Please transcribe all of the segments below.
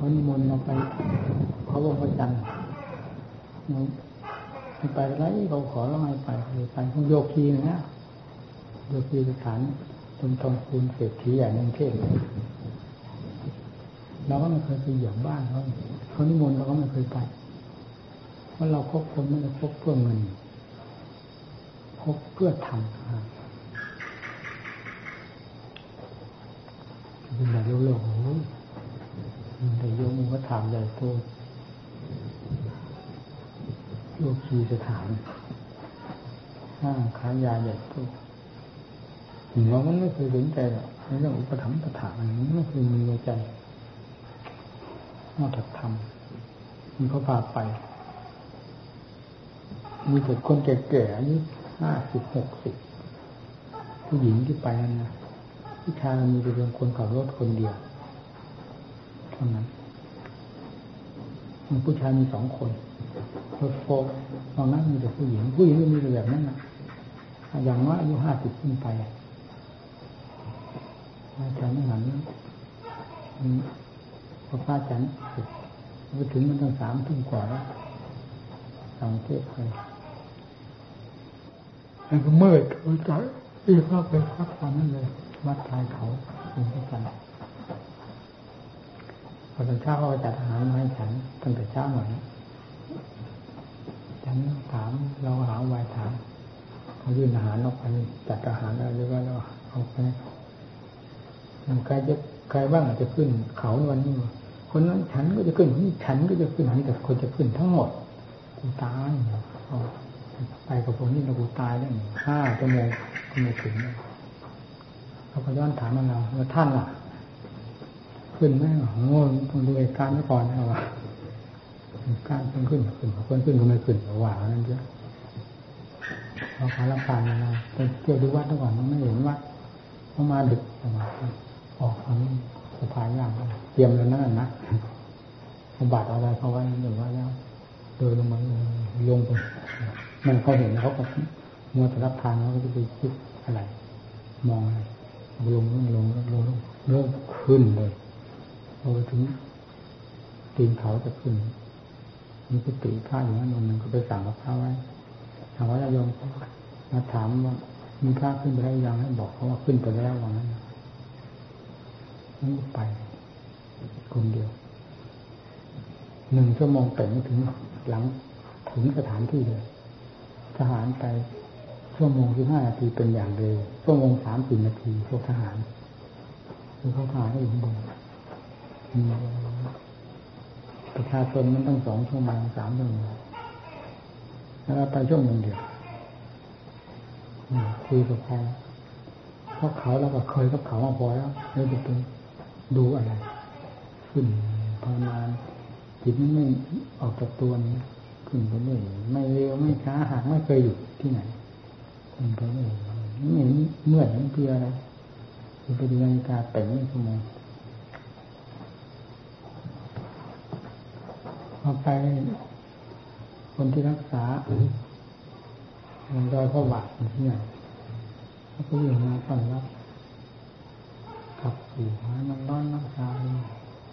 เขานิมนต์เราไปเขาบอกว่าจันทร์ไปไรเขาขอเราไม่ไปไปพวกโยคีนะโยคีสถานตรงทองคูณเศรษฐีใหญ่ในกรุงเทพเราก็ไม่เคยไปเหยียบบ้านเขาเขานิมนต์เราก็ไม่เคยไป เพราะเราคบคนไม่ได้คบเพื่อเงินคบเพื่อทำเป็นแบบโลกโอ้ยแต่โยมก็ ถามใหญ่โตโลกีสถานห้างขายยาใหญ่โตถึงว่ามันไม่เคยสนใจหรอกในเรื่องอุปถัมภ์ประถามันไม่เคยมีในใจนอกจากทำมันเขาพาไป มีแต่คนแก่ๆอายุห้าสิบหกสิบผู้หญิงที่ไปนั่นนะผู้ชายมีแต่เพียงคนขับรถคนเดียวเท่านั้น ผู้ชายมีสองคนรถโฟกตอนนั้นมีแต่ผู้หญิง ผู้หญิงก็มีแต่แบบนั้นนะอย่างน้อยอายุห้าสิบขึ้นไปอาจารย์หันพอพระอาจารย์ไปถึงมันตั้งสามทุ่มกว่าแล้วทางเทพไปแล้วก็เมืดโอ้ยใจรีบเข้าไปพักตอนนั้นเลยวัดทายเขาเป็นที่กัน อตอนเช้าเขาจัดอาหารมาให้ฉันตั้งแต่เช้าหน่อยฉันถามเราหาไวถามเขายื่นอาหารออกไปจัดอาหารอะไรหรือว่าเราเอาไปใครจะใครบ้างอาจจะขึ้น เขาวันนี้คนนั้นฉันก็จะขึ้นนี่ฉันก็จะขึ้นนี่แต่คนจะขึ้นทั้งหมดกูตายไปกับพวกนี้เรากูตายแล้วห้าชั่วโมงก็ไม่ถึงเขาก็ย้อนถามมาเราว่าท่านล่ะ ขึ้นไหมโอ้ต้องดูเหตุการณ์ก่อนนะว่าการขึ้นขึ้นขึ้นคนขึ้นก็ไมขึ้นว่านั่นเยอะเราขาลังการเราไปเที่ยวดูวัดก่อนไม่เห็นวัดเขามาดึกประมาณออกทางสะพายย่างเตรียมแล้วนั่นนะบาดอะไรเขาไว้หรือว่าแล้วเดินลงมาลงไปมันเขาเห็นเขาก็มัวแต่รับทานเขาก็จะไปคิดอะไร มองอะไรลงลงลงลงเริ่มขึ้นเลย พอไปถึงตีนเขาจะขึ้นมีกุฏิพระอยู่นั่นมันก็ไปสั่งกับพระไว้ถามว่าโยมมาถามว่ามีพระขึ้นไปแล้วยังให้บอกเขาว่าขึ้นไปแล้วว่างั้นนั่นไป คนเดียว หนึ่งชั่วโมงแต่ไม่ถึงหลังถึงสถานที่เลยทหารไปชั่วโมงที่ห้านาทีเป็นอย่างเร็วชั่วโมงสามสี่นาทีพวกทหารคือเขาทหารให้อยู่บน ประชาชนมันต้องสองชั่วโมงสามชั่วโมงแล้วไปชั่วโมงเดียวคุยกับใครเพราะเขาแล้วก็เคยกับเขามาพอแล้วแล้วจะเป็นดูอะไร ขึ้นพอนานจิตไม่ออกจากตัวนี้ขึ้นไปเรื่อยไม่เร็วไม่ช้าหากไม่เคยอยู่ที่ไหนขึ้นไปเรื่อยไม่เห็นเมื่อยมันเพียอะไรคือไปดูนาฬิกาเต็มชั่วโมง พอาไปคนที่รักษามันรอยพระบาทที่ไหนเขาก็อยู่มาต้อนรับขับสู่หาน้ำร้อนน้ำชา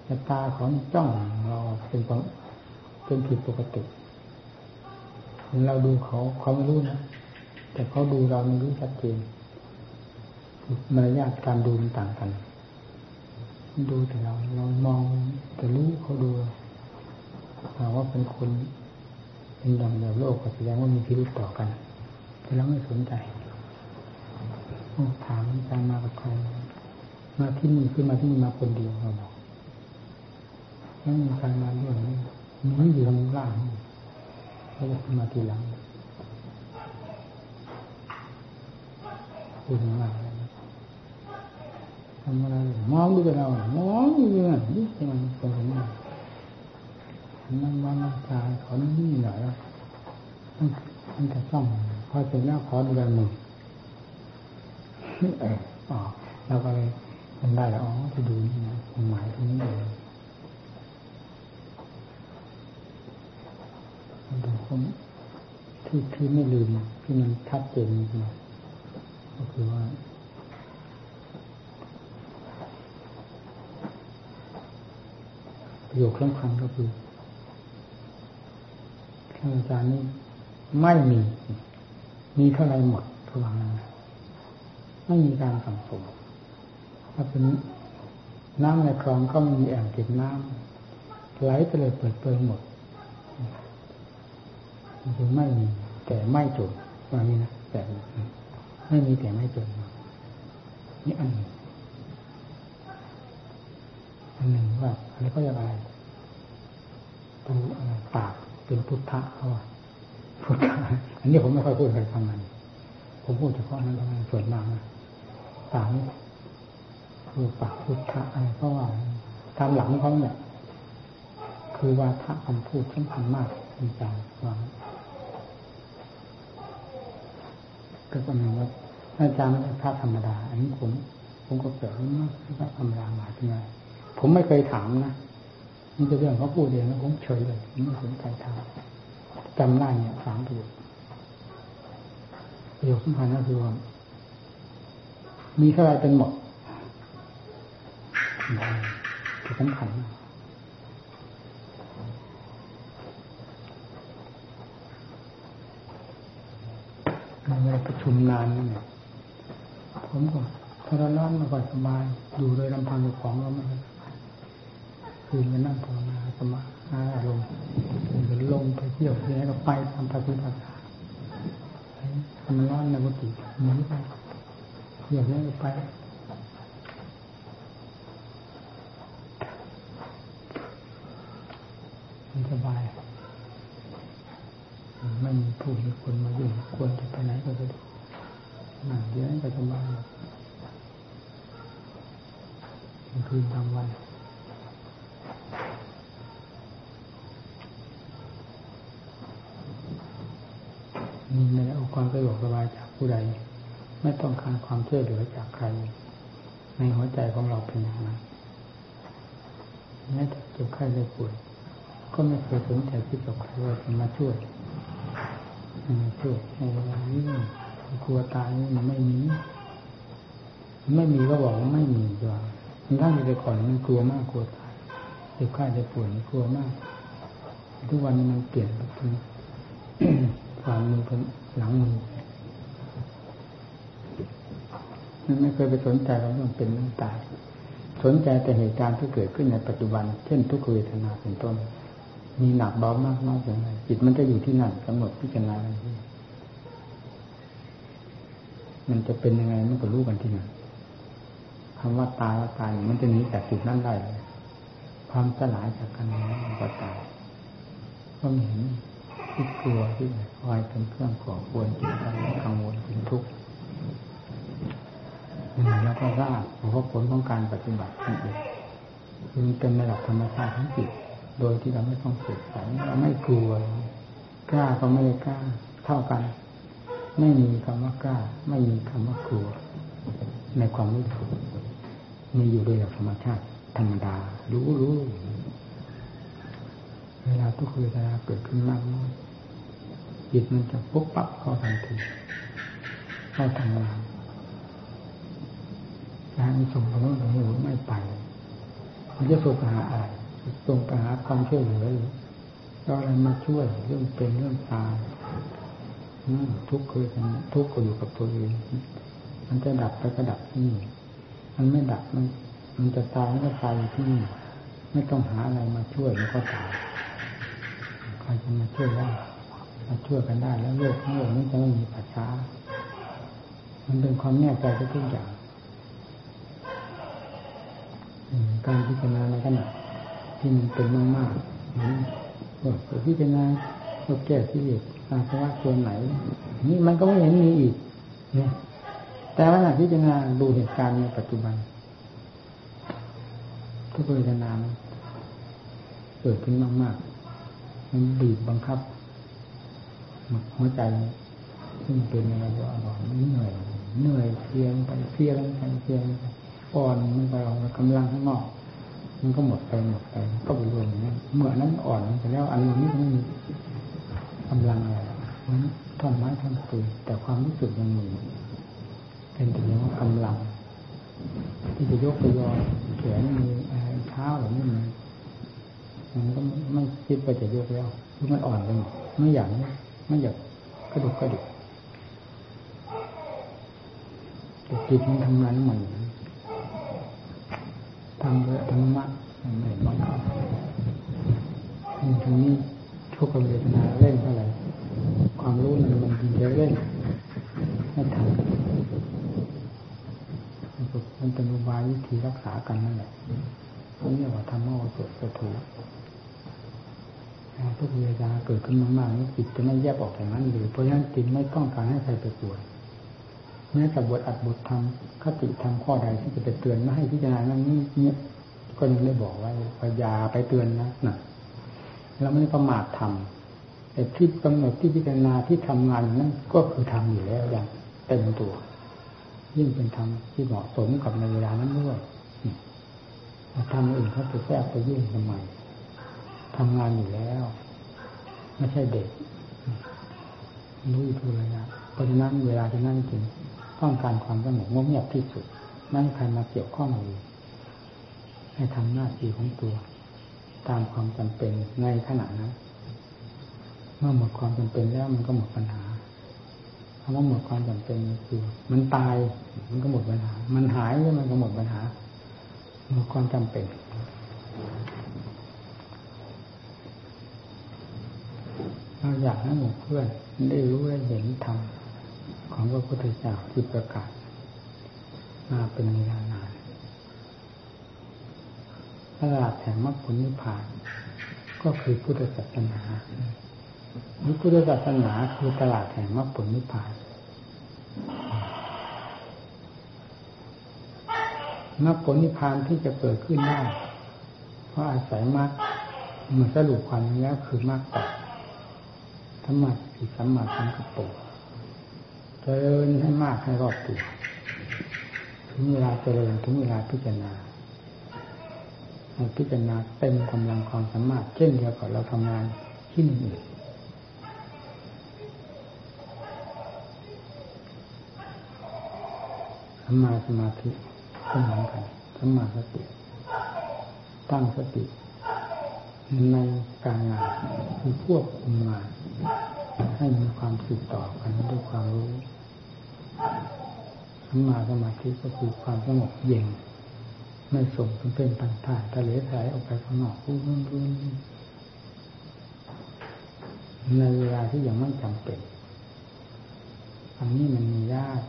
แต่ตาของจ้องเราเป็นเป็นผิดปกติ เราดูเขาเขาไม่รู้นะ แต่เขาดูเราไม่รู้ชัดเจนมารยาทการดูมันต่างกัน ดูแต่เราเรามองแต่รู้เขาดู ถาว่าเป็นคนเป็นดังแบบโลกก็แสดงว่ามีพิรุธต่อกันแต่เราไม่สนใจถามการมากับใครมาที่นี่ขึ้นมาที่นี่มาคนเดียวเราบอกไม่มีใครมาด้วยมีอยู่ทางล่างเขาจะขึ้นมาทีหลังคุณมาทำอะไรมองดูไปเรามองดูอย่างนี้มันตรงนี้ นั่งบ้านนั่งชายขอนี่หน่อยแล้วมันจะต้องพอเสร็จแล้วขอดูแลมือเอออ๋อแล้วก็เลยมันได้แล้วอ๋อที่ดูนี่นะหมายถึงนี้เลยดูคนที่ที่ไม่ลืมที่มันชัดเจนจริงก็คือว่าประโยคสำคัญก็คือ อาจารย์นี่ไม่มี มีเท่าไรหมดพลังนั้นไม่มีการสังสมถ้าเป็นน้ำในคลองก็มีแอ่งเก็บน้ำไหลไปเลยเปิดเปิงหมดคือไม่มี แต่ไม่จบว่านี้นะแต่ไม่มีแต่ไม่จบนี่อันหนึ่งอันหนึ่งว่าอะไรก็ยังอะไรตูอะไรปาก เป็นพุทธะเขาว่าพุทธะอันนี้ผมไม่ค่อยพูดใครฟังมันผมพูดเฉพาะนั้นเทำไมส่วนมากนะปากคือปากพุทธะอะไรเพราะว่าตามหลังเขาเนี่ยคือว่าทะคำพูดสำคัญมากในการวางก็ประมาณว่าอาจารย์ไม่ใช่พระธรรมดา อันนี้ผม ผมก็เกิดมาพระธรรมดาหมายถึงไงผมไม่เคยถามนะ นี่เป็นเรื่องเขาพูดเองแล้วผมเฉยเลยไม่สนใจถามจำได้เนี่ยสามประโยคประโยคสำคัญก็คือว่ามีเท่าไรเป็นหมดที่สำคัญเวลาประชุมนานนี่เนี่ยผมก็ถ้าร้อนมาก่อนสบายอยู่โดยลำพังของเราไม่ คืนไปนั่งภาวนาสมาอารมณ์เป็นลมไปเที่ยวที่ไหนก็ไปทำปฏิบัติทำร้อนในกุฏิเหมือนไปเที่ยวที่ไหนก็ไปมันสบายไม่มีผู้มีคนมายุ่งควรจะไปไหนก็สะดวกนั่งเดี๋ยวก็สบายคืนทำวัน มีในองค์กรประโยชน์สบายจากผู้ใด ไม่ต้องการความช่วยเหลือจากใคร ในหัวใจของเราเป็นอย่างนั้นแม้แต่เจ็บไข้ได้ป่วยก็ไม่เคยสนใจที่จะใครว่าจะมาช่วยมาช่วยในเวลานี้กลัวตายมันไม่มี ไม่มีก็บอกว่าไม่มีดีกว่าทั้งแต่ก่อนมันกลัวมากกลัวตายเจ็บไข้ได้ป่วยกลัวมาก ทุกวันนี้มันเปลี่ยนไปถึง ฝ่ามือเป็นหลังมือมันไม่เคยไปสนใจเราเรื่องเป็นเรื่องตาย สนใจแต่เหตุการณ์ที่เกิดขึ้นในปัจจุบัน เช่นทุกขเวทนาเป็นต้น มีหนักเบามากน้อยอย่างไรจิตมันจะอยู่ที่นั่นกำหนดพิจารณามันจะเป็นยังไงมันก็รู้กันที่นั่นคำว่าตายว่าตายมันจะหนีจากจุดนั้นได้ความสลายจากกันนี้นก็ตายก็ม่เห็น ที่กลัวที่คอยเป็นเครื่องก่อควรจิตใจกังวลเป็นทุกข์แล้วก็ทราบเพราะผลของการปฏิบัตินั่นเองคือเป็นระดับธรรมชาติทั้งจิตโดยที่เราไม่ต้องฝึกฝนเราไม่กลัวกล้าก็ไม่กล้าเท่ากัน ไม่มีคำว่ากล้า ไม่มีคำว่ากลัว ในความรู้สึกมีอยู่โดยธรรมชาติธรรมดา รู้รู้เวลาทุกเวลาเกิดขึ้นมากน้อย จิตมันจะปุ๊บปั๊บเข้าทันทีเข้าทำงานการส่งไปโน่นไปนี่ไม่ไปมันจะส่งไปหาอะไรส่งไปหาความช่วยเหลือหรืออะไรมาช่วยเรื่องเป็นเรื่องตายทุกข์คือทุกข์ก็อยู่กับตัวเองมันจะดับไปก็ดับที่นี่มันไม่ดับมัน มันจะตายมันก็ตายที่นี่ไม่ต้องหาอะไรมาช่วยมันก็ตายใครจะมาช่วยได้ มาช่วยกันได้แล้วโลกทั้งโลกนี้จะไม่มีปัจฉามันเป็นความแน่ใจทุกอย่างการพิจารณาในขณะที่มันเป็นมากๆเหมือนพิจารณาเราแก้ที่เหตุอาสวะตัวไหน นี่มันก็ไม่เห็นมีอีกเนี่ยแต่ว่าพิจารณาดูเหตุการณ์ในปัจจุบันทุกเวทนาเกิดขึ้นมากๆ มันบีบบังคับ หัวใจซึ่งเป็นอะไรก็อ่อนเหนื่อยเหนื่อยเพียงไปเพียงไปเพียงอ่อนมันไปออกกำลังข้างนอก มันก็หมดไปหมดไปก็ไปรวมอย่างนั้นเมื่อนั้นอ่อนไปแล้วอารมณ์นี้ไม่มีกำลังอะไรมันท่อนไม้ท่อนปืนแต่ความรู้สึกยังมีเป็นแต่เพียงว่ากำลัง ที่จะยกไปยอแขนมีเท้าหรือไม่มีมันก็ไม่คิดว่าจะยกแล้วคือมันอ่อนไปหมดไม่อยาก ไม่อยากกระดุกกระดิกแต่จิตมันทำงานเหมือนทำเยอะทำมากไม่เห็นบังคับทีนี้ทุกขเวทนาเล่นเท่าไหร่ความรู้มันมันจะเล่นไม่ทันมันเป็นอุบายวิธีรักษากันนั่นแหละนี่เรียกว่าทำเอาเกิดกระ ถูทุกเวลาเกิดขึ้นมากๆนี่จิตจะไม่แยกออกจากนั้นเลยเพราะฉะนั้นจิตไม่ต้องการให้ใครไปปวดแม้แต่บทอัดบททำคติทำข้อใดที่จะไปเตือนไม่ให้พิจารณานั้นนี่ก็ยังได้บอกไว้พยาไปเตือนนะนะเราไม่ประมาททำแต่ที่กำหนดที่พิจารณาที่ทำงานนั้นก็คือทำอยู่แล้วอย่างเต็มตัว ยิ่งเป็นธรรมที่เหมาะสมกับในเวลานั้นด้วยทำอื่นเขาไปแทรกไปยุ่งทำไม ทำงานอยู่แล้ว ไม่ใช่เด็ก รู้อยู่เลยนะเพราะฉะนั้นเวลาที่นั่นจริงต้องการความสงบเงียบที่สุดไม่ใครมาเกี่ยวข้องเลยให้ทำหน้าที่ของตัว ตามความจำเป็นในขณะนั้นเมื่อหมดความจำเป็นแล้วมันก็หมดปัญหาคำว่าหมดความจำเป็นคือ มันตายมันก็หมดปัญหา มันหายแล้วมันก็หมดปัญหาหมดความจำเป็น เราอยากให้หมู่เพื่อนได้รู้ได้เห็นธรรมของพระพุทธเจ้าที่ประกาศ มาเป็นเวลานานตลาดแห่งมรรคผลนิพพาน ก็คือพุทธศาสนานี่พุทธศาสนาคือตลาดแห่งมรรคผลนิพพานมรรคผลนิพพานที่จะเกิดขึ้นได้เพราะอาศัยมรรคมันสรุปความนี้คือมรรคแปด ธรรมะสิสัมมาสังกัปปะเจริญให้มากให้รอบตัวถึงเวลาเจริญถึงเวลาพิจารณาให้พิจารณาเต็มกำลังความสามารถเช่นเดียวกับเราทำงานที่หนึ่งสัมมาสมาธิก็เหมือนกันสัมมาสติตั้งสติ ในการงานคือควบคุมงานให้มีความสืบต่อกันด้วยความรู้สัมมาสมาธิก็คือความสงบเย็นไม่ส่งเป็นเป็นปัญหาทะเลสายออกไปข้างนอกรุ่นรุ่นในเวลาที่ยังไม่จำเป็น อันนี้มันมียาก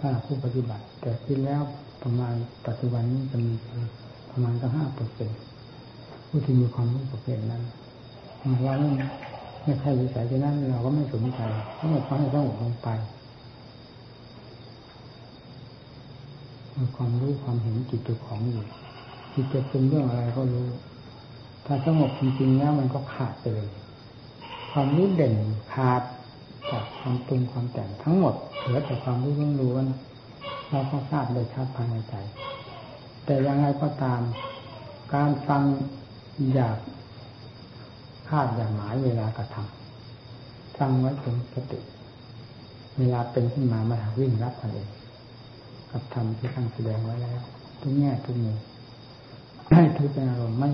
ถ้าผู้ปฏิบัติ แต่ที่แล้วประมาณปัจจุบันนี้จะมีประมาณสักห้าเปอร์เซ็นต์ ผู้ที่มีความรู้ประเภทนั้นเราไม่ใช่วิสัยที่นั้นเราก็ไม่สนใจทั้งหมดเขาให้สงบลงไปมีความรู้ความเห็นจิตตัวของอยู่จิตจะเป็นเรื่องอะไรก็รู้ ถ้าสงบจริงๆแล้วมันก็ขาดไปเลย ความรู้เด่นขาดจากความปรุงความแต่งทั้งหมดเหลือแต่ความรู้ล้วนเราก็ทราบโดยชัดภายในใจ แต่ยังไงก็ตาม การฟัง อยากคาดอย่าหมายเวลากระทำฟังไว้เป็นสติ เวลาเป็นขึ้นมามาวิ่งรับกันเองกับธรรมที่ตั้งแสดงไว้แล้ว ทุกแง่ทุกมุมให้ทุกเป็นอารมณ์ไม่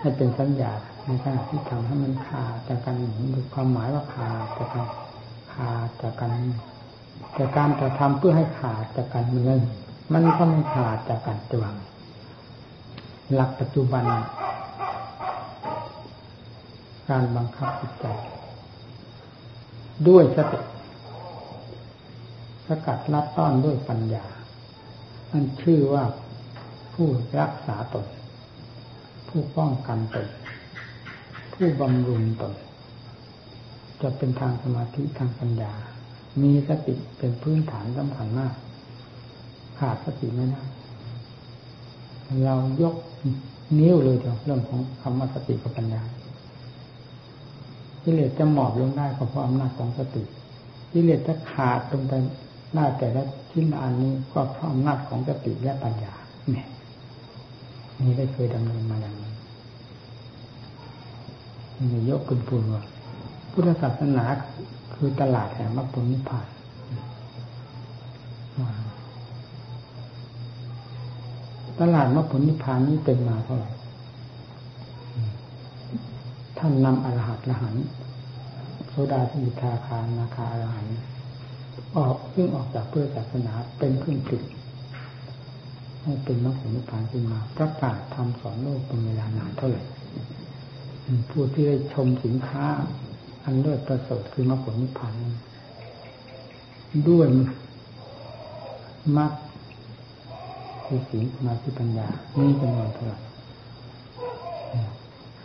ให้เป็นสัญญาในขณะที่ทำให้มันขาดจากกันดูความหมายว่าขาดจากกันขาดจากกันแต่การจะทำเพื่อให้ขาดจากกันมันมันก็ไม่ขาดจากกันจวัง หลักปัจจุบัน การบังคับจิตใจด้วยสติสกัดลัดต้อนด้วยปัญญานั่นชื่อว่าผู้รักษาตน ผู้ป้องกันตน ผู้บำรุงตน จะเป็นทางสมาธิทางปัญญา มีสติเป็นพื้นฐานสำคัญมาก ขาดสติไม่ได้ เรายกนิ้วเลยเถอะเรื่องของคำว่าสติกับปัญญากิเลสจะหมอบลงได้ก็เพราะอำนาจของสติกิเลสจะขาดลงไปหน้าแต่ละชิ้นอันนี้ก็เพราะอำนาจของสติและปัญญาเนี่ยนี่ได้เคยดำเนินมาอย่างนี้มียกขึ้นพูดว่าพุทธศาสนาคือตลาดแห่งมรรคผลนิพพาน ตลาดมรรคผลนิพพานนี้เป็นมาเท่าไหร่ท่านนำอรหัตละหันโซดาสิทาคานาคาอรหันออกซึ่งออกจากเพื่อศาสนาเป็นเครื่องติดให้เป็นมรรคผลนิพพานขึ้นมา ประกาศทำสอนโลกเป็นเวลานานเท่าไหร่ผู้ที่ได้ชมสินค้า อันเลิศประเสริฐคือมรรคผลนิพพานด้วยมรรค คือศีลมาที่ปัญญานี่จำนวนเท่าไหร่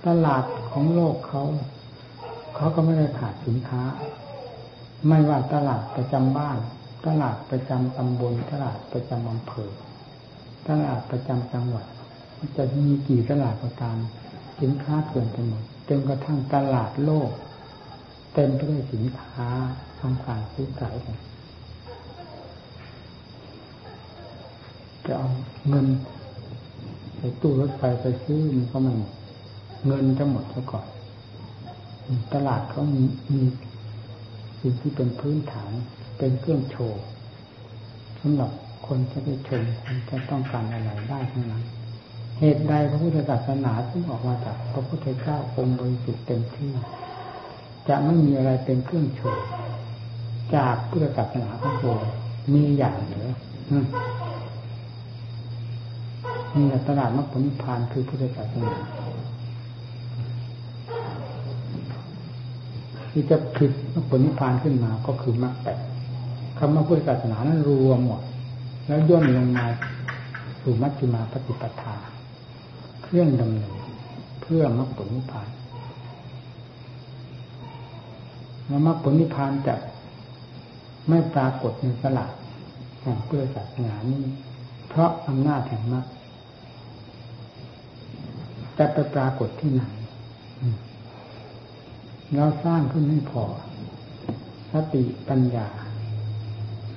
ตลาดของโลกเขา เขาก็ไม่ได้ขาดสินค้า ไม่ว่าตลาดประจำบ้าน ตลาดประจำตำบล ตลาดประจำอำเภอ ตลาดประจำจังหวัด จะมีกี่ตลาดก็ตาม สินค้าเกินไปหมดจนกระทั่งตลาดโลก เต็มไปด้วยสินค้าทำการซื้อขายกัน จะเอาเงินไปตู้รถไฟไปซื้อมันก็ไม่เงินจะหมดซะก่อน ตลาดเขามีมีสิ่งที่เป็นพื้นฐานเป็นเครื่องโชว์สำหรับคนจะไปชมคนจะต้องการอะไรได้ทั้งนั้น เหตุใดพระพุทธศาสนาซึ่งออกมาจากพระพุทธเจ้าองค์บริสุทธิ์เต็มที่จะไม่มีอะไรเป็นเครื่องโชว์จากพุทธศาสนาของโลมีอย่างเหนือ นี่แหละตลาดมรรคผลนิพพานคือพุทธศาสนาที่จะผลิตมรรคผลนิพพานขึ้นมาก็คือมรรคแปดคำว่าพุทธศาสนานั้นรวมหมด แล้วย่นลงมาสู่มัชฌิมาปฏิปทา เครื่องดำเนินเพื่อมรรคผลนิพพานแล้วมรรคผลนิพพานจะไม่ปรากฏในสลากแห่งพุทธศาสนานี้เพราะอำนาจแห่งมรรค จะไปปรากฏที่ไหนเราสร้างขึ้นให้พอ สติปัญญา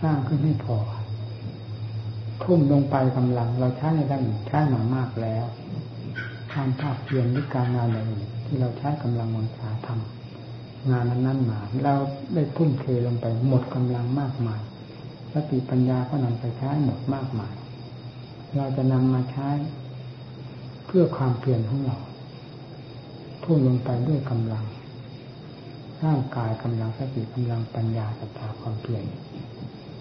สร้างขึ้นให้พอ ทุ่มลงไปกำลัง เราใช้ในด้านใช้มามากแล้วความภาคเพียรหรือการงานอะไรที่เราใช้กำลังวังชาทำงานนั้นนั้นมาเราได้ทุ่มเทลงไปหมดกำลังมากมายสติปัญญาก็นำไปใช้หมดมากมาย เราจะนำมาใช้ พื่อความเพียรของเราทุ่มลงไปด้วยกำลัง ร่างกายกำลังสติกำลังปัญญาศรัทธาความเพียร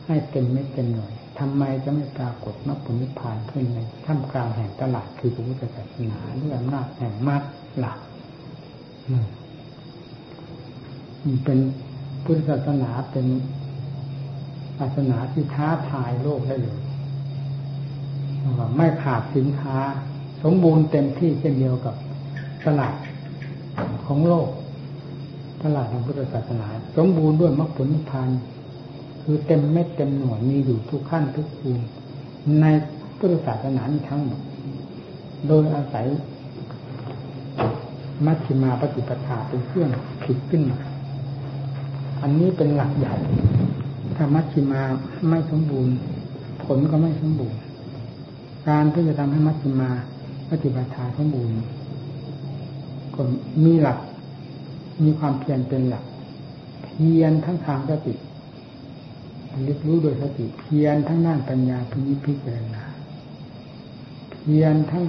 ให้เต็มไม่เต็มหน่วยทำไมจะไม่ปรากฏมรรคผลนิพพานขึ้นในท่ามกลางแห่งตลาดคือพระพุทธศาสนาด้วยอำนาจแห่งมรรคหลักมันเป็นพุทธศาสนาเป็นศาสนาที่ท้าทายโลกได้เลยไม่ขาดสินค้า สมบูรณ์เต็มที่เช่นเดียวกับตลาดของโลก ตลาดของพุทธศาสนาสมบูรณ์ด้วยมรรคผลนิพพานคือเต็มเม็ดเต็มหน่วยมีอยู่ทุกขั้นทุกภูมิในพุทธศาสนาทั้งหมดโดยอาศัยมัชฌิมาปฏิปทาเป็นเครื่องผิดขึ้นมาอันนี้เป็นหลักใหญ่ถ้ามัชฌิมาไม่สมบูรณ์ ผลก็ไม่สมบูรณ์ การที่จะทำให้มัชฌิมา ปฏิปทาสมบูรณ์ก็มีหลัก มีความเพียรเป็นหลัก เพียรทั้งทางสติลึกรู้โดยสติเพียรทั้งด้านปัญญาพิจิพิจารณาเพียรทั้ง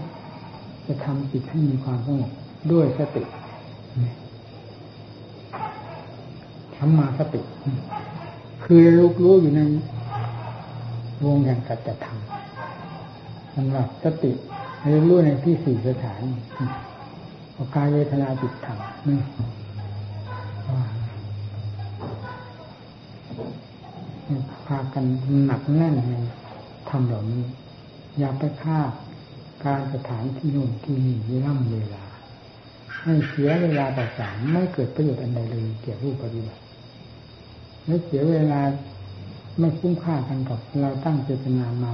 จะทำจิตให้มีความสงบด้วยสติทำมาสติ คือรู้รู้อยู่ในวงแห่งกัจจธรรมสำหรับสติ รู้ในที่สี่สถานกายเวทนาจิตธรรมนี่พากันหนักแน่นในทำเหล่านี้ อย่าไปฆ่าการสถานที่นู่นที่นี่เวล่ำเวลา ให้เสียเวลาต่างๆไม่เกิดประโยชน์อันใดเลยเกี่ยวกับปฏิบัติและเสียเวลาไม่คุ้มค่ากันกับเราตั้งเจตนามา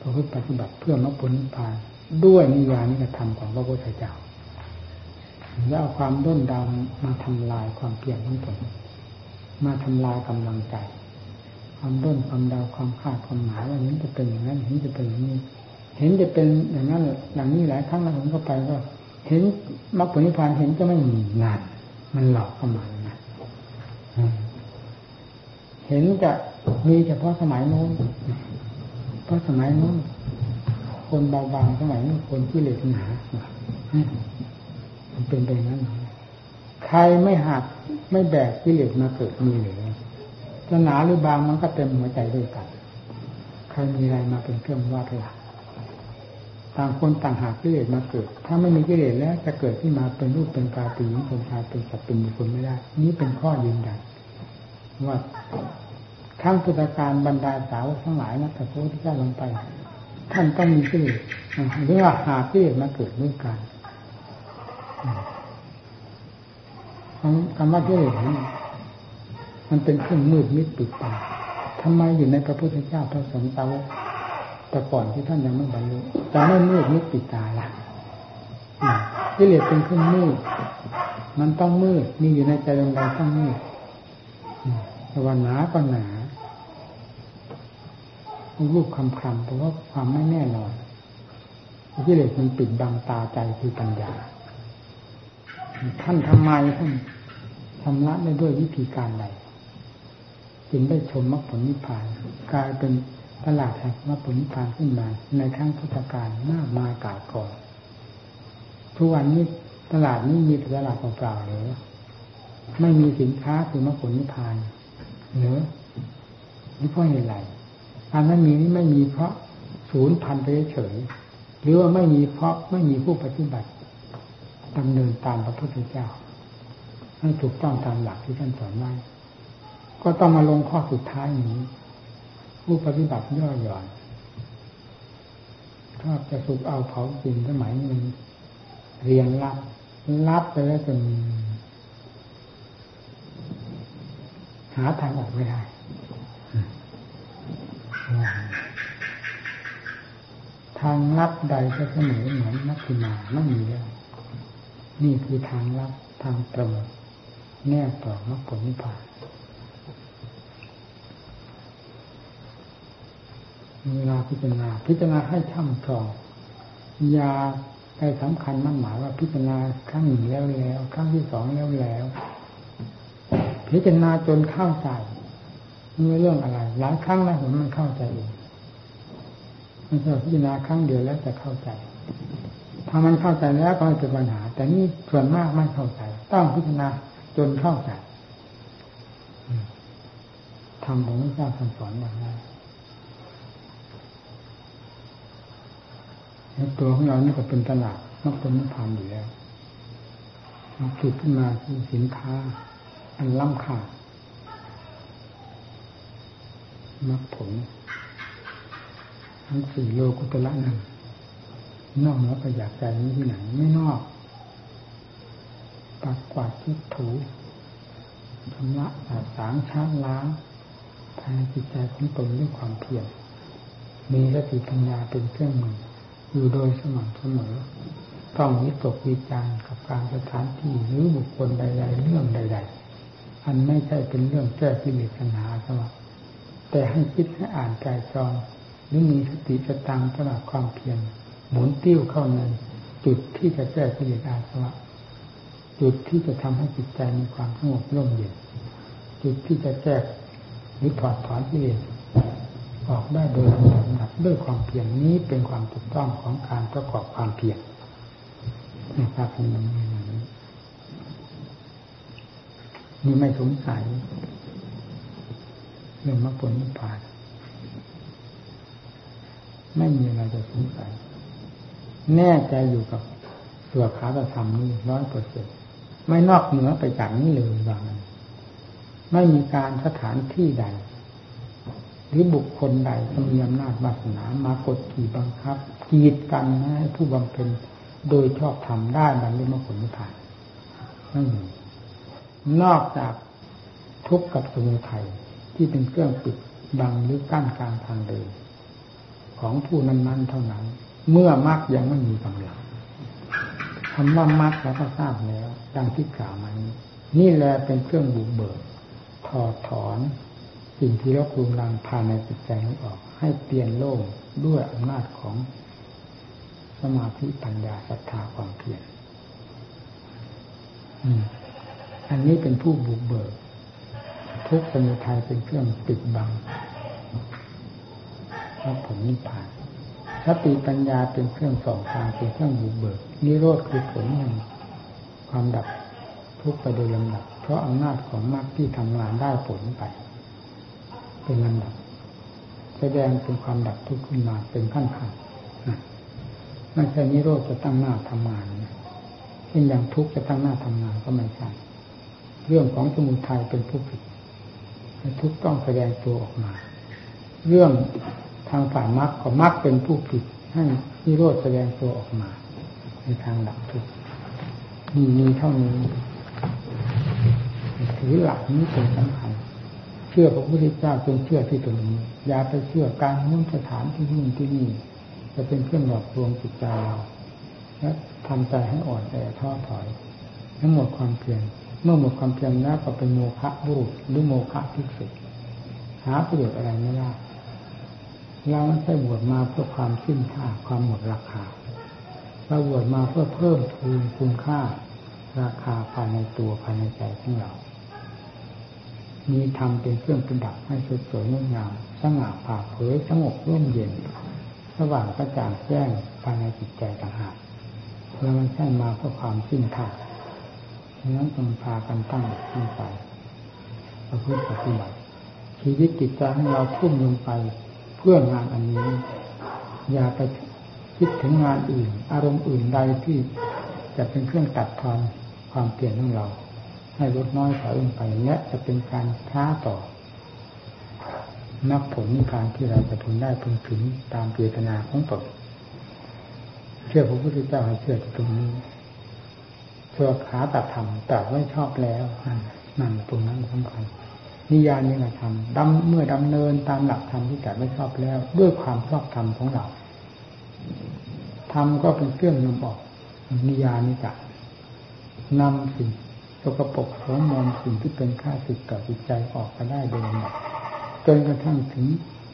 ประพฤติปฏิบัติเพื่อมรรคผลนิพพาน ด้วยนิยานิกระทำของพระพุทธเจ้าแล้วเอาความด้นดาวมาทำลายความเปลี่ยนทั้งตนมาทำลายกำลังใจ ความด้นความดาวความคาดความหมายว่านี้จะเป็นอย่างนั้นเห็นจะเป็นอย่างนี้ เห็นจะเป็นอย่างนั้นอย่างนี้หลายครั้งแล้วผมก็ไปก็ เห็นมรรคผลนิพพานเห็นจะไม่มีนานมันหลอกเข้ามานะเห็นจะมีเฉพาะสมัยโน้นเพราะสมัยโน้น คนเบาบางสมัยนี้คนที่เหล็กหนามันเป็นไปนั้น ใครไม่หักไม่แบกกิเลสมาเกิดมีหรือจะหนาหรือบางมันก็เต็มหัวใจด้วยกัน ใครมีอะไรมาเป็นเครื่องวัดหลักต่างคนต่างหากกิเลสมาเกิด ถ้าไม่มีกิเลสแล้วจะเกิดที่มาเป็นรูปเป็นกายเป็นหญิงเป็นชายเป็นสัตว์เป็นบุคคลไม่ได้ นี่เป็นข้อยืนยันว่าทั้งพุทธการบรรดาสาวทั้งหลายนะแต่พระพุทธเจ้าลงไป ท่านต้องมีกิเลสหรือว่าหากิเลสมาเกิดด้วยกันคำว่ากิเลสนี่มันเป็นเครื่องมืดมิดปิดตาทำไมอยู่ในพระพุทธเจ้าพระสงฆ์ตาวแต่ก่อนที่ท่านยังไม่บรรลุจะไม่มืดมิดปิดตาล่ะกิเลสเป็นเครื่องมืด มันต้องมืด มีอยู่ในใจดวงใดต้องมืดต่ว่าหนาก็หนา รูปคำคำเพราะว่าความไม่แน่นอนกิเลสมันปิดบังตาใจคือปัญญา ท่านทำไมท่านทำละได้ด้วยวิธีการใดจึงได้ชมมรรคผลนิพพานกลายเป็นตลาดแห่งมรรคผลนิพพานขึ้นมา ในครั้งพุทธกาลหน้ามากาก่อนทุกวันนี้ตลาดนี้มีตลาดเปล่าๆหรือไม่มีสินค้าคือมรรคผลนิพพานหรือนี่เพราะเหตุไร การไม่มีนี่ไม่มีเพราะศูนย์พันไปเฉยหรือว่าไม่มีเพราะไม่มีผู้ปฏิบัติดำเนินตามพระพุทธเจ้าให้ถูกต้องตามหลักที่ท่านสอนไว้ก็ต้องมาลงข้อสุดท้ายนี้ ผู้ปฏิบัติย่อหย่อนถ้าจะสุกเอาเผากินสมัยนี้เรียนรับรับไปแล้วจนหาทางออกไม่ได้ ทางลับใดก็เสมอเหมือนนักกีฬาไม่มีแล้วนี่คือทางลับทางตรงแน่ต่อมรรคผลนิพพานเวลาพิจารณา พิจารณาให้ช่ำชองยาไปสำคัญมั่นหมายว่าพิจารณาครั้งหนึ่งแล้วแล้วครั้งที่สองแล้วแล้ว พิจารณาจนเข้าใจ มีเรื่องอะไร หลายครั้งแล้วผมมันเข้าใจเองไม่ใช่พิจารณาครั้งเดียวแล้วจะเข้าใจ ถ้ามันเข้าใจแล้วก็ไม่เป็นปัญหา แต่นี่ส่วนมากไม่เข้าใจ ต้องพิจารณาจนเข้าใจทำของพระเจ้าท่านสอนอย่างนั้นตัวของเรานี่ก็เป็นตลาดนักเป็นนิพพานอยู่แล้วจุดขึ้นมาคือสินค้า อันล้ำค่า มรรคผล ทั้งสี่โลกุตละนั้นนอกเหนือไปอยากใจนี้ที่ไหนไม่นอกปัดกวาดทิศถูชำระสาสางช้างล้างภายในจิตใจของตนด้วยความเพียรมีสติปัญญาเป็นเครื่องมืออยู่โดยสม่ำเสมอ ต้องวิตกวิจารกับการสถานที่หรือบุคคลใด ๆ เรื่องใด ๆ อันไม่ใช่เป็นเรื่องแก้ที่มีปัญหาสำหรับ แต่ให้คิดให้อ่านใจจองหรือมีสติสตังตลอดความเพียรหมุนติ้วเข้าในจุดที่จะแก้กิเลสอาสวะจุดที่จะทำให้จิตใจมีความสงบร่มเย็นจุดที่จะแก้หรือถอดถอนกิเลสออกได้โดยลำดับด้วยความเพียรนี้เป็นความถูกต้องของการประกอบความเพียรนะครับนี่ไม่สงสัย เรื่องมรรคผลนิพพาน ไม่มีอะไรจะสงสัยแน่ใจอยู่กับส่วขาธรรมนี่ร้อยเปอร์เซ็นไม่นอกเหนือไปจากนี้เลยว่างันไม่มีการสถานที่ใด หรือบุคคลใดที่มีอำนาจวาสนามากดขี่บังคับ กีดกันให้ผู้บำเพ็ญโดยชอบทำได้บรรลุมรรคผลนิพพานไม่มีนอกจากทุกข์กับสมุทัย ที่เป็นเครื่องปิดบังหรือกั้นกลางทางเดิน ของผู้นั้นๆเท่านั้น เมื่อมรรคยังไม่มีกำลังคำว่ามรรคเราก็ทราบแล้ว ดังที่กล่าวมานี้นี่แหละเป็นเครื่องบุกเบิกถอดถอนสิ่งที่เรบรุงรังภายในจิตใจนี้ออก ให้เปลี่ยนโล่งด้วยอำนาจของสมาธิปัญญาศรัทธาความเพียรอันนี้เป็นผู้บุกเบิก ทุกสมุทัยเป็นเครื่องปิดบังพระผลนิพพานสติปัญญาเป็นเครื่องส่องทางเป็นเครื่องบุกเบิกนิโรธคือผลแห่งความดับทุกข์ไปโดยลำดับ เพราะอำนาจของมรรคที่ทำงานได้ผลไป เป็นลำดับ แสดงเป็นความดับทุกข์ขึ้นมาเป็นขั้นขั้นไม่ใช่นิโรธจะตั้งหน้าทำงานเช่นอย่างทุกข์จะตั้งหน้าทำงานก็ไม่ใช่เรื่องของสมุทัยเป็นผู้ผิด ทุกต้องแสดงตัวออกมา เรื่องทางฝ่ายมรรคก็มรรคเป็นผู้ผิดให้นิโรธแสดงตัวออกมา ในทางดับทุกมีมีเท่านี้ถือหลักนี้เป็นสำคัญเชื่อพระพุทธเจ้าจงเชื่อที่ตรงนี้อย่าไปเชื่อการมุ่งสถานที่นู่นที่นี่จะเป็นเครื่องหลอกลวงจิตใจเราและทำใจให้อ่อนแอท้อถอยทั้งหมดความเพียร เมื่อหมดความเพียรแล้วก็เป็นโมฆะบุรุษหรือโมฆะพิสุหาประโยชน์อะไรไม่ได้เราไม่ใช่บวชมาเพื่อความสิ้นค่าความหมดราคาเราบวชมาเพื่อเพิ่มทูนคุณค่า ราคาภายในตัวภายในใจของเรา มีธรรมเป็นเครื่องประดับให้สดสวยงดงามสง่าผ่าเผยสงบร่มเย็นสว่างกระจ่างแจ้งภายในจิตใจต่างหากเราไม่ใช่มาเพื่อความสิ้นค่า ฉะนั้นต้องพากันตั้งตั้งใจประพฤติปฏิบัติชีวิตจิตใจของเราทุ่มลงไปเพื่องานอันนี้ อย่าไปคิดถึงงานอื่น อารมณ์อื่นใดที่จะเป็นเครื่องตัดทอนความเปลี่ยนของเรา ให้ลดน้อยถอยลงไปและจะเป็นการช้าต่อ นับผลการที่เราจะพึงได้พึงถึงตามเจตนาของตนเชื่อพระพุทธเจ้าให้เชื่อตรงนี้ เชื่อขาตัดธรรมแต่ไม่ชอบแล้วนั่นตรงนั้นสำคัญนิยานิยธรรมดำเมื่อดำเนินตามหลักธรรมที่จัดไม่ชอบแล้ว ด้วยความชอบธรรมของเราธรรมก็เป็นเครื่องนำออก นิยานิจะนำสิ่งสกปรกโสมมสิ่งที่เป็นค่าสึกต่อจิตใจออกมาได้โดยลำดับจนกระทั่งถึง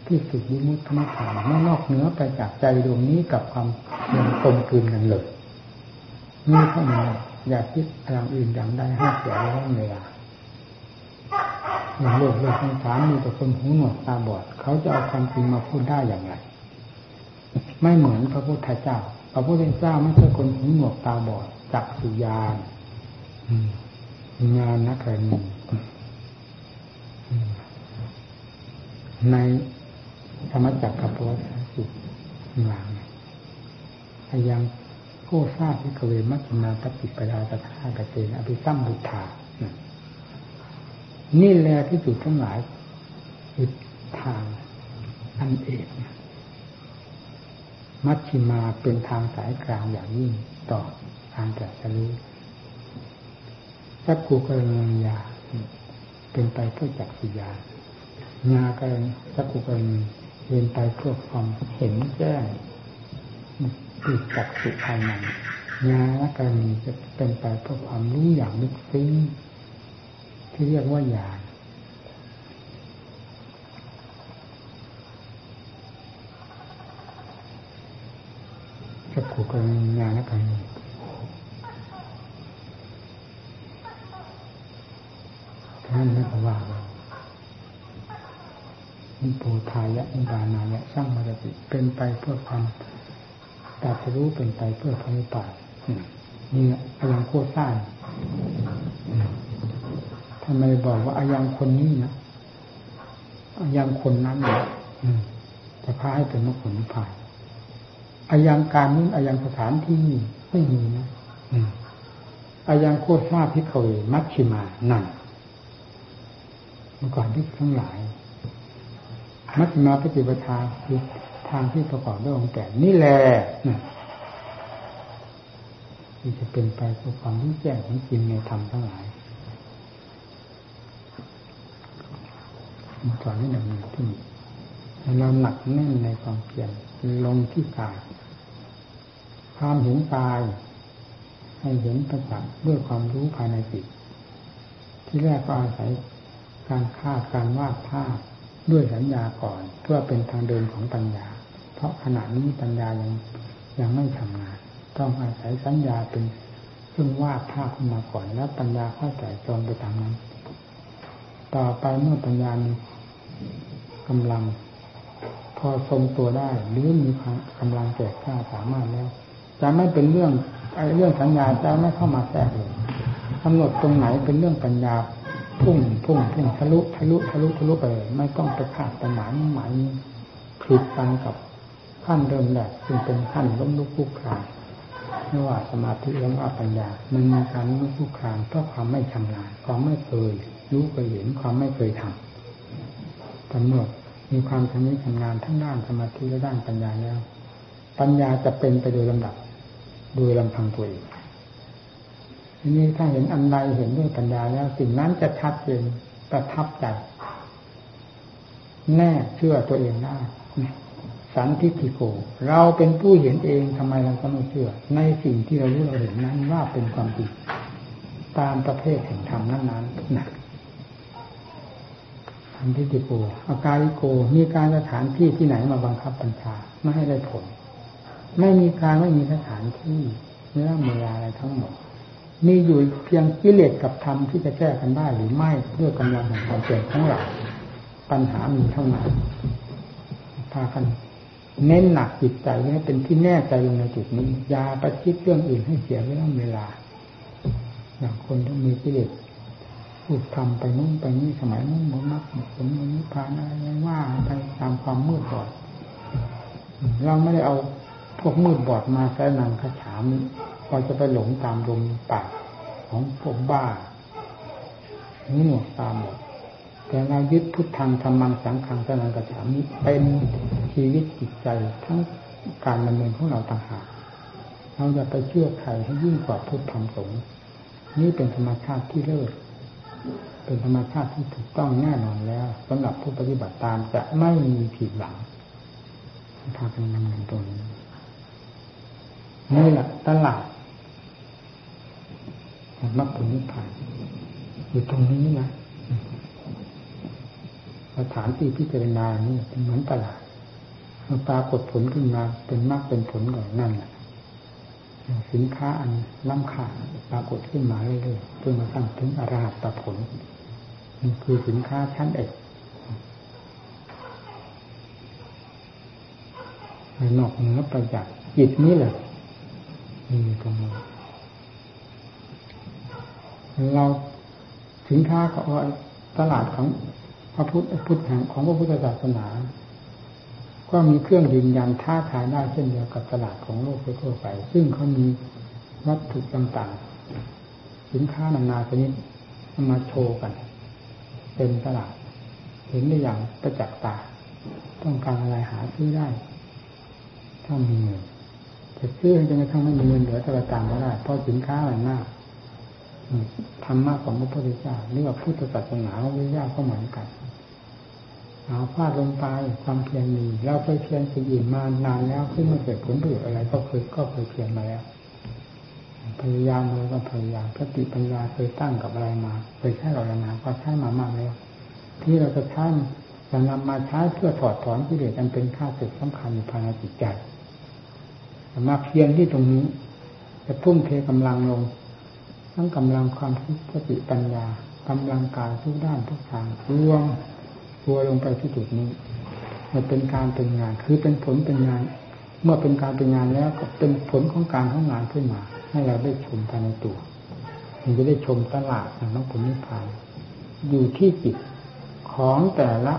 ที่สุดวิมุตติธรรมไม่นอกเหนือไปจากใจดวงนี้กับความยังกลมกลืนกันเลยนี่เท่านั้น อย่าคิดอย่างอื่นอย่างใดให้เสียเวลาอย่างโลกโลกสงสารมีแต่คนหูหนวกตาบอด เขาจะเอาความจริงมาพูดได้อย่างไร ไม่เหมือนพระพุทธเจ้า พระพุทธเจ้าไม่ใช่คนหูหนวกตาบอดจักสุญานงานนักเรียนในธรรมจักรกับพระสุงานพยัง โ้ทราบที่กเวมัจจนาปฏิปดาตถาคเตนอภิสัมบุทธานี่แหละที่จุดทั้งหลายคือทางอันเอกมัชชิมาเป็นทางสายกลางอย่างยิ่งต่อทางแก่สรู้สักกูกรณียาเป็นไปเพื่อจักสิยางากันสักกูกรณีเป็นไปเพื่อความเห็นแจ้ง ติดจักสุภายในงานกรณีจะเป็นไปเพื่อความรู้อย่างลึกซึ้งที่เรียกว่าญาณจะผูกกันงานแล้วกันท่านไม่กว่านิโพทายะนิบานายะสร้างมรติเป็นไปเพื่อความ ตาจะรู้เป็นไปเพื่อพระนิพพานนี่อยังโคตรสร้างทำไมบอกว่าอายังคนนี้นะอายังคนนั้นเนี่ยจะพาให้เป็นมรรคผลนิพพานอายังการนี้อายังสถานที่นี่ไม่มีนะอายังโคตรทราบพิเขามัชชิมานั่นเมื่อก่อนที่ทั้งหลาย มัชชิมาปฏิปทาคือ ทางที่ประกอบด้วยองค์แก่นี่แหละที่จะเป็นไปเพื่อความรู้แจ้งของจริงในธรรมทั้งหลายสอนให้ดำเนินที่เราหนักแน่นในความเพียรลงที่กายความเห็นกาย ให้เห็นประจักษ์ด้วยความรู้ภายในจิตที่แรกก็อาศัยการคาดการวาดภาพ ด้วยสัญญาก่อน เพื่อเป็นทางเดินของปัญญา เพราะขณะนี้ปัญญายังยังไม่ทำงาน ต้องอาศัยสัญญาเป็นเครื่องวาดภาพขึ้นมาก่อน แล้วปัญญาค่อยใส่จองไปตามนั้น ต่อไปเมื่อปัญญากำลัง พอทรงตัวได้หรือมีกำลังแก่กล้าสามารถแล้วจะไม่เป็นเรื่องไอ้เรื่องสัญญาจะไม่เข้ามาแทรกเลยกำหนดตรงไหนเป็นเรื่องปัญญา พุ่งพุ่งพุ่งทะลุทะลุทะลุทะลุไปไม่ต้องไปขาดประหมายหมายผิดกันกับขั้นเดิมแหลกซึ่งเป็นขั้นล้มลุกคลุกคลานไม่ว่าสมาธิหรือว่าปัญญา มันมีการล้มลุกคลุกคลานเพราะความไม่ชำนาญความไม่เคยรู้เคยเห็นความไม่เคยทำกำหนดมีความชำนิชำนาญทั้งด้านสมาธิและด้านปัญญาแล้ว ปัญญาจะเป็นไปโดยลำดับ โดยลำพังตัวเอง ทีนี้ถ้าเห็นอันใดเห็นด้วยปัญญาแล้วสิ่งนั้นจะชัดเจนประทับใจ แน่เชื่อตัวเองได้สันทิฏฐิโก เราเป็นผู้เห็นเองทำไมเราก็ไม่เชื่อ ในสิ่งที่เรารู้เราเห็นนั้นว่าเป็นความจริงตามประเภทแห่งธรรมนั้นๆนะสันทิฏฐิโกอาการิโกมีการสถานที่ที่ไหนมาบังคับบัญชาไม่ให้ได้ผล ไม่มีการไม่มีสถานที่เนื้อเวลาอะไรทั้งหมด มีอยู่เพียงกิเลสกับธรรมที่จะแก้กันได้หรือไม่ด้วยกำลังของความเปลี่ยนของเราปัญหามีเท่านั้นพากันเน้นหนักจิตใจให้เป็นที่แน่ใจลงในจุดนี้อย่าไปคิดเรื่องอื่นให้เสียเวลาเวลาอย่างคนที่มีกิเลสพูดทำไปนู่นไปนี่สมัยนู้นหมดนักหมดผลมันนิพพานอะไรว่าไปตามความมืดบอดเราไม่ได้เอา พวกมืดบอดมาใช้นางคาถามเราจะไปหลงตามลมปากของพวกบ้านี่หมดตามหมดแต่เรายึดพุทธังธรรมังสังขังสนังกระฉามิเป็นชีวิตจิตใจทั้งการดำเนินของเราต่างหากเราจะไปเชื่อใครให้ยิ่งกว่าพุทธธรรมสงฆ์นี่เป็นธรรมชาติที่เลิศเป็นธรรมชาติที่ถูกต้องแน่นอนแล้วสำหรับผู้ปฏิบัติตามจะไม่มีผิดหลังพากันดำเนินตรงนี้ นี่แหละตลาดมรรคผลนิพพานอยู่ตรงนี้นะสถานที่พิจารณานี่เป็นเหมือนตลาดมันปรากฏผลขึ้นมาเป็นมากเป็นผลก่อนนั่นแหละสินค้าอันล้ำค่าปรากฏขึ้นมาเรื่อยๆจนมาตั้งถึงอรหัตผลนี่คือสินค้าชั้นเอกนอกเหนือประหยัดจิตนี้แหละ มีตรงนี้เราสินค้าของตลาดของพระพุทธพุทธแห่งของพระพุทธศาสนา ก็มีเครื่องยืนยันท้าทายได้เช่นเดียวกับตลาดของโลกทั่วไป ซึ่งเขามีวัตถุต่างๆ สินค้านานาชนิดมาโชว์กัน เป็นตลาด เห็นได้อย่างประจักษ์ตา ต้องการอะไรหาซื้อได้ ถ้ามีเงิน จะซื้อจนกระทั่งไม่มีเงินเหลือตะตามก็ได้ เพราะสินค้าอะไรมากธรรมะของพระพุทธเจ้าหรือว่าพุทธศาสนาของพระพุทธเจ้าก็เหมือนกันเอาพลาดลงไปความเพียรมีเราเคยเพียรสิ่งอื่นมานานแล้วขึ้นมาเกิดผลประโยชน์อะไร ก็เคยก็เคยเพียรมาแล้วพยายามอะไรก็พยายามสติปัญญาเคยตั้งกับอะไรมาเคยใช้เรานานก็ใช้มามากแล้ว ที่เราจะใช้จะนำมาใช้เพื่อถอดถอนกิเลสอันเป็นข้าศึกสำคัญอยู่ภายในจิตใจ มาเพียรที่ตรงนี้ จะทุ่มเทกำลังลง ทั้งกำลังความคิดสติปัญญากำลังกายทุกด้านทุกทางรวมตัวลงไปที่จุดนี้ มันเป็นการเป็นงาน คือเป็นผลเป็นงาน เมื่อเป็นการเป็นงานแล้วก็เป็นผลของการของงานขึ้นมา ให้เราได้ชมภายในตัวมันจะได้ชมตลาดของน้องผลนิพพานอยู่ที่จิตของแต่ละ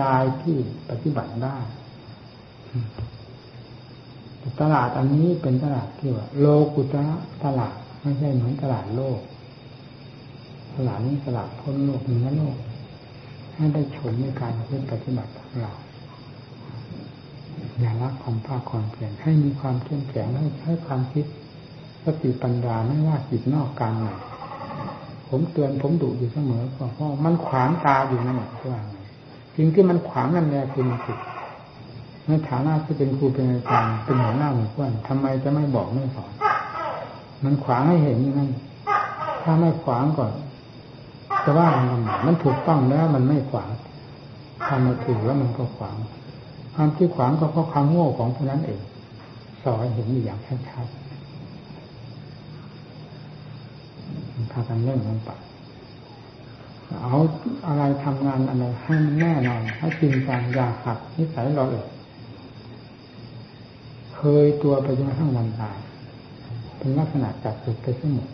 รายที่ปฏิบัติได้ ตลาดอันนี้เป็นตลาดที่ว่าโลกุตระตลาดไม่ใช่เหมือนตลาดโลก ตลาดนี้ตลาดพ้นโลกเหนือโลกให้ได้ชมในการเพื่อปฏิบัติของเรา อย่าละความภาคความเพียรให้มีความเข้มแข็งให้ให้ความคิดสติปัญญาไม่ว่าจิตนอกการไหนผมเตือนผมดุอยู่เสมอเพราะมันขวางตาอยู่นั่นแหละว่าสิ่งที่มันขวางนั่นแหละคือมันผิด ในฐานะที่เป็นครูเป็นอาจารย์เป็นหัวหน้าหมู่เพื่อนทำไมจะไม่บอกไม่สอน มันขวางให้เห็นนั่นถ้าไม่ขวางก่อนจะว่ามันมันถูกต้องแล้วมันไม่ขวางทำมาถูกแล้วมันก็ขวางความที่ขวางก็เพราะความโง่ของผู้นั้นเองสอนเห็นอย่างชัดๆพากันเล่นลงไปเอาอะไรทำงานอะไรให้มันแน่นอนให้จริงจังอย่าหักนิสัยเราเอง เคยตัวไปจนกระทั่งวันตายเป็นลักษณะจัดสุดไปทั้งหมด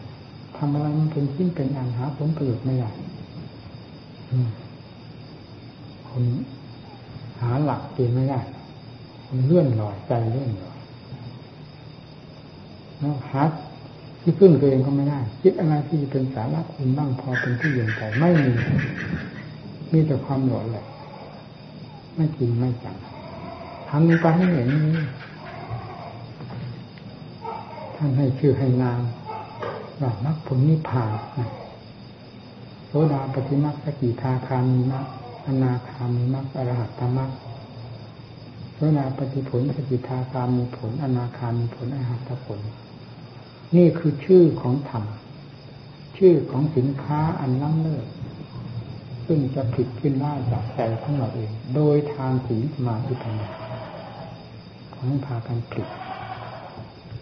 ทำอะไรมันเป็นชิ้นเป็นอันหาผลประโยชน์ไม่ได้คนหาหลักเกณฑ์ไม่ได้คนเลื่อนลอยใจเลื่อนลอยแล้วหาที่พึ่งตัวเองก็ไม่ได้คิดอะไรที่เป็นสาระคุณบ้างพอเป็นที่ยืนใจไม่มีมีแต่ความหลอนแหละไม่จริงไม่จังทำในการให้เห็นนี้ ท่านให้ชื่อให้นามว่ามรรคผลนิพพานโสดาปฏิมรรคสกิทาคามีมรรคอนาคามีมรรคอรหัตตมรรคโสดาปฏิผลสกิทาคามีผล อนาคามีผลอรหัตผล นี่คือชื่อของธรรม ชื่อของสินค้าอันล้ำเลิศซึ่งจะผิดขึ้นได้จากใจของเราเอง โดยทางศีลสมาธิปัญญาของพากันผิด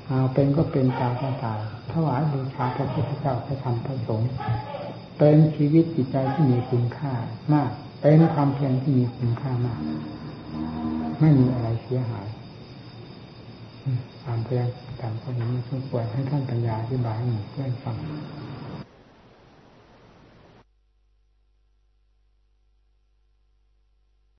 เอาเป็นก็เป็นตามก็ตายถวายบูชาพระพุทธเจ้าพระธรรมพระสงฆ์เป็นชีวิตจิตใจที่มีคุณค่ามาก เป็นความเพียรที่มีคุณค่ามาก ไม่มีอะไรเสียหายความเพียรตามข้อนี้สมควรให้ท่านปัญญาอธิบายให้เพื่อนฟัง